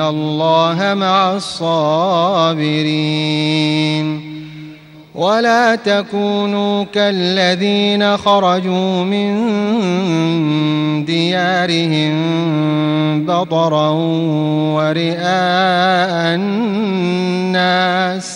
الله مع الصابرين ولا تكونوا كالذين خرجوا من ديارهم بطرا ورئاء الناس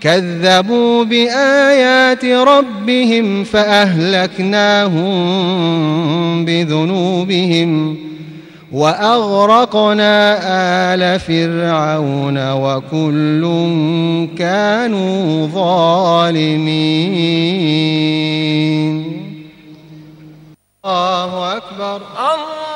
كذبوا بآيات ربهم فأهلكناهم بذنوبهم وأغرقنا آل فرعون وكل كانوا ظالمين. الله أكبر. الله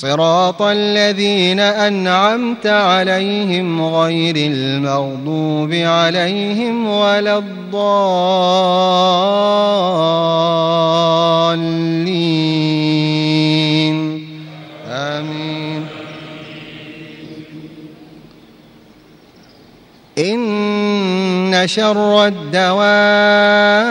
صراط الذين أنعمت عليهم غير المغضوب عليهم ولا الضالين. آمين. إن شر الدواب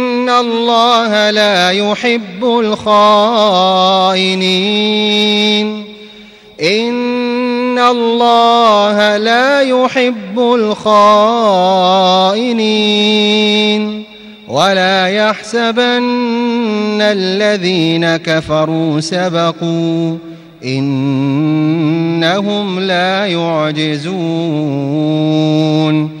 الله لا يحب الخائنين. إن الله لا يحب الخائنين. ولا يحسبن الذين كفروا سبقوا. إنهم لا يعجزون.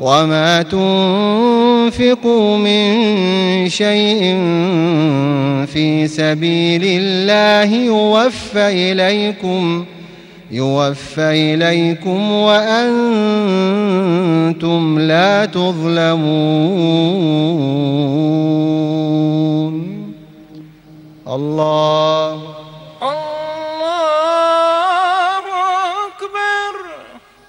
وما تنفقوا من شيء في سبيل الله يوفى إليكم يوفى إليكم وأنتم لا تظلمون. الله